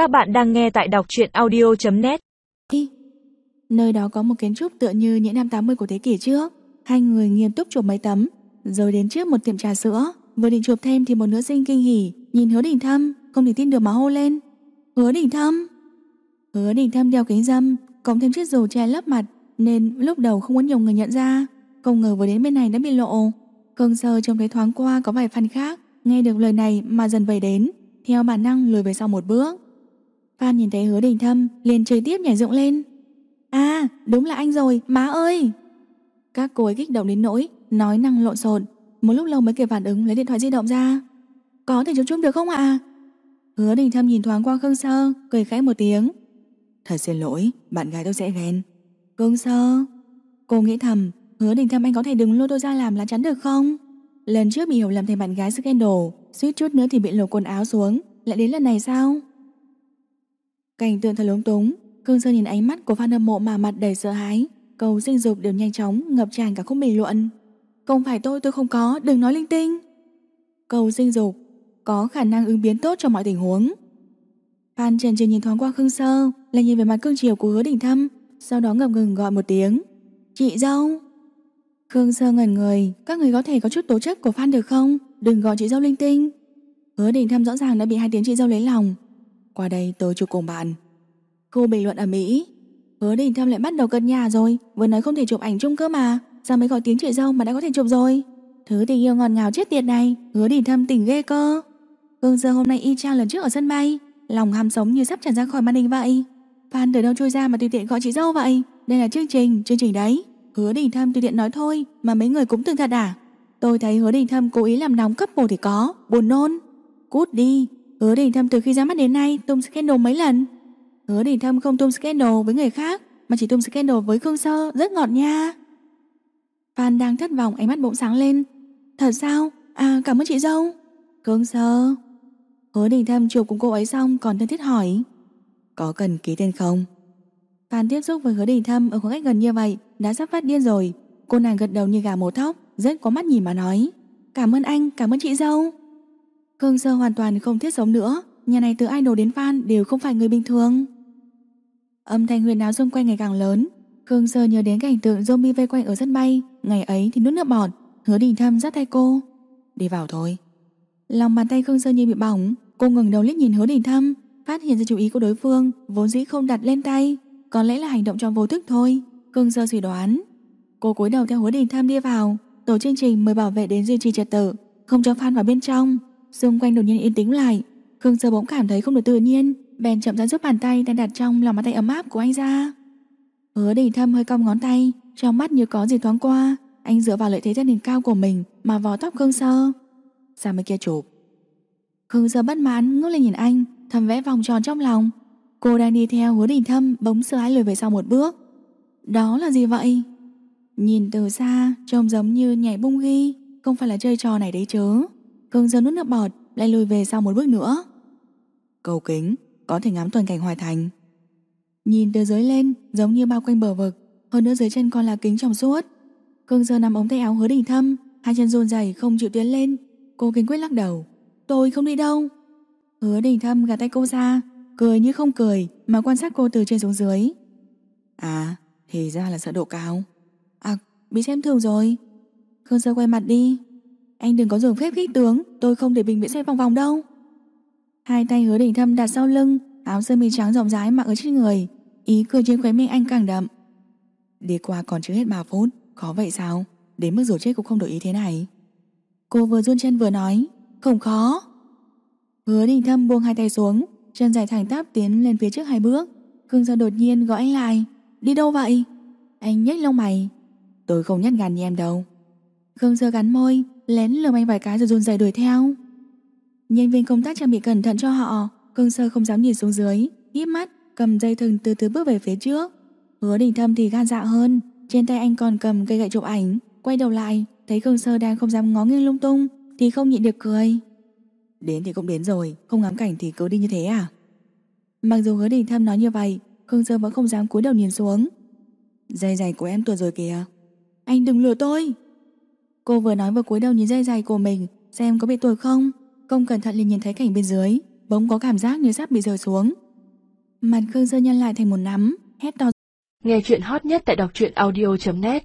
Các bạn đang nghe tại đọc truyện audio.net Nơi đó có một kiến trúc tựa như những năm 80 của thế kỷ trước. Hai người nghiêm túc chụp mấy tấm, Rồi đến trước một tiệm trà sữa. Vừa định chụp thêm thì một nữ sinh kinh hỉ, Nhìn hứa đình thâm, Không thể tin được mà hô lên. Hứa đình thâm. Hứa đình thâm đeo kính dâm, Cộng thêm chiếc dù che lấp mặt, Nên lúc đầu không có nhiều người nhận ra. Không ngờ vừa đến bên này đã bị lộ. Cương sơ trông thấy thoáng qua có vài phần khác, Nghe được lời này mà dần về đến. Theo bản năng lùi về sau một bước. Phan nhìn thấy hứa đình thâm, liền chơi tiếp nhảy dựng lên. À đúng là anh rồi, má ơi! Các cô ấy kích động đến nỗi, Nói năng lộn xộn. Một lúc lâu mới kịp phản ứng, lấy điện thoại di động ra. Có thể chụp chung được không ạ? Hứa đình thâm nhìn thoáng qua Khương Sơ, Cười khẽ một tiếng. Thật xin lỗi, bạn gái tôi sẽ ghen. Khương Sơ, Cô nghĩ thầm, Hứa đình thâm anh có thể đừng lôi tôi ra làm lá chắn được không? Lần trước bị hiểu lầm thành bạn gái scandal, Suýt chút nữa thì bị lột quần áo xuống. Lại đến lần này sao? Cảnh tượng thật lúng túng, Cương Sơn nhìn ánh mắt của fan hâm mộ mà mặt đầy sợ hãi. Cầu sinh dục đều nhanh chóng Ngập tràn cả khúc bình luận. Không phải tôi tôi không có, đừng nói linh tinh. Cầu sinh dục, Có khả năng ứng biến tốt cho mọi tình huống. Phan Trần Trần nhìn thoáng qua Khương Sơ, Lại nhìn về mặt cương chiều của hứa đỉnh thâm, Sau đó ngập ngừng gọi một tiếng. Chị dâu. Khương Sơ ngẩn người, Các người có thể có chút tố chất của phan được không? Đừng gọi chị dâu linh tinh. Hứa đỉnh thâm rõ ràng đã bị hai tiếng chị dâu lấy lòng qua đây tôi chụp cùng bạn. Cô bình luận ở Mỹ. Hứa đình thâm lại bắt đầu cất nhà rồi. Vừa nói không thể chụp ảnh chung cơ mà. Sao mới gọi tiếng chị dâu mà đã có thể chụp rồi? Thứ tình yêu ngọt ngào chết tiệt này. Hứa đình thâm tỉnh ghê cơ. Cương giờ hôm nay y chang lần trước ở sân bay. Lòng ham sống như sắp tràn ra khỏi màn hình vậy. Phan từ đâu trôi ra mà tùy tiện gọi chị dâu vậy? Đây là chương trình, chương trình đấy. Hứa đình thâm tùy tiện nói thôi Mà mấy người cũng từng thật à? Tôi thấy hứa đình thâm cố ý làm nóng cấp bồ thì có. Buồn nôn. Cút đi. Hứa đình thâm từ khi ra mắt đến nay tung scandal mấy lần? Hứa đình thâm không tung scandal với người khác Mà chỉ tung scandal với Khương Sơ Rất ngọt nha. Phan đang thất vọng ánh mắt bỗng sáng lên. Thật sao? À cảm ơn chị dâu. Khương Sơ. Hứa đình thâm chụp cùng cô ấy xong còn thân thiết hỏi. Có cần ký tên không? Phan tiếp xúc với hứa đình thâm ở khoảng cách gần như vậy Đã sắp phát điên rồi. Cô nàng gật đầu như gà mổ thóc Rất có mắt nhìn mà nói. Cảm ơn anh, cảm ơn chị dâu. Khương Sơ hoàn toàn không thiết sống nữa. Nhà này từ idol đến fan đều không phải người bình thường. Âm thanh huyền áo xung quanh ngày càng lớn. Khương Sơ nhớ đến cảnh tượng zombie vây quanh ở sân bay. Ngày ấy thì nuốt nước bọt Hứa đình thâm dắt tay cô. Đi vào thôi. Lòng bàn tay Khương Sơ như bị bỏng. Cô ngừng đầu liếc nhìn hứa đình thâm Phát hiện ra chú ý của đối phương Vốn dĩ không đặt lên tay. Có lẽ là hành động trong vô thức thôi. Khương Sơ suy đoán. Cô cúi đầu theo hứa đình thâm đi vào. Tổ chương trình mời bảo vệ đến duy trì trật tự Không cho fan vào bên trong Xung quanh đột nhiên yên tĩnh lại, Khương Sơ bỗng cảm thấy không được tự nhiên, Bèn chậm rãi giúp bàn tay đang đặt trong lòng bàn tay ấm áp của anh ra. Hứa đình thâm hơi cong ngón tay, Trong mắt như có gì thoáng qua, Anh dựa vào lợi thế gia đình cao của mình Mà vò tóc Khương Sơ. Sao mới kia chụp? Khương Sơ bất mãn ngước lên nhìn anh, Thầm vẽ vòng tròn trong lòng. Cô đang đi theo hứa đình thâm Bỗng sợ hãi lùi về sau một bước. Đó là gì vậy? Nhìn từ xa trông giống như nhảy bung ghi, Không phải là chơi trò này đấy chứ. Khương Sơ nuốt nước bọt Lại lùi về sau một bước nữa Cầu kính có thể ngắm toàn cảnh hoài thành. Nhìn từ dưới lên giống như bao quanh bờ vực, hơn nữa dưới chân còn là kính trong suốt. Cương giờ nằm ống tay áo hứa đỉnh thâm, hai chân run rẩy không chịu tiến lên. Cô kính quyết lắc đầu, tôi không đi đâu. Hứa đỉnh thâm gạt tay cô ra, cười như không cười mà quan sát cô từ trên xuống dưới. À, thì ra là sợ độ cao. À, bị xem thường rồi. Khương Sơ quay mặt đi. Anh đừng có dùng phép khích tướng, tôi không để bình bị xoay vòng vòng đâu. Hai tay hứa đỉnh thâm đặt sau lưng Áo sơ mi trắng rộng rãi mặc ở trên người Ý cười trên khóe miệng anh càng đậm. Đi qua còn chưa hết 3 phút Khó vậy sao? Đến mức dù chết cũng không đổi ý thế này. Cô vừa run chân vừa nói Không khó. Hứa đình thâm buông hai tay xuống Chân dài thẳng tắp tiến lên phía trước hai bước. Khương Sơ đột nhiên gọi anh lại Đi đâu vậy? Anh nhếch lông mày Tôi không nhắc gàn như em đâu. Khương Sơ gắn môi Lén lườm anh vài cái rồi run rẩy đuổi theo. Nhân viên công tác trang bị cẩn thận cho họ Cương sơ không dám nhìn xuống dưới híp mắt cầm dây thừng từ từ bước về phía trước. Hứa đình thâm thì gan dạ hơn Trên tay anh còn cầm cây gậy chụp ảnh. Quay đầu lại Thấy Cương sơ đang không dám ngó nghiêng lung tung Thì không nhịn được cười. Đến thì cũng đến rồi Không ngắm cảnh thì cứ đi như thế à? Mặc dù hứa đình thâm nói như vậy Khương Sơ vẫn không dám cúi đầu nhìn xuống. Dây giày của em tuột rồi kìa. Anh đừng lừa tôi Cô vừa nói vừa cúi đầu nhìn dây giày của mình Xem có bị tuột không? Không cẩn thận liền nhìn thấy cảnh bên dưới Bỗng có cảm giác như sắp bị rơi xuống. Mặt Khương Dơ nhân lại thành một nắm, hét to. Nghe chuyện hot nhất tại đọc truyện audio.net